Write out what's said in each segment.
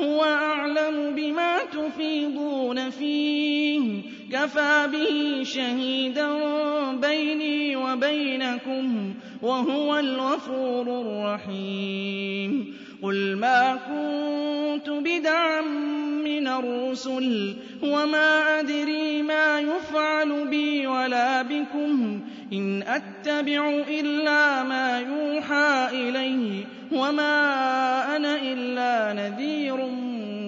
هو أعلم بما تفيضون فيه. كفى به شهيدا بيني وبينكم. وهو الغفور الرحيم. قل ما كنت بدعا من الرسل وما أدري ما يفعل بي ولا بكم. إن أتبع إلا ما يوحى إليه وما أنا إلا نذير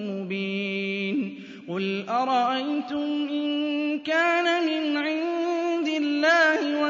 مبين. قل أرأيتم إن كان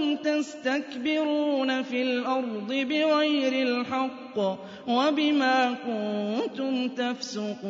أنتم تستكبرون في الأرض بغير الحق وبما كنتم تفسقون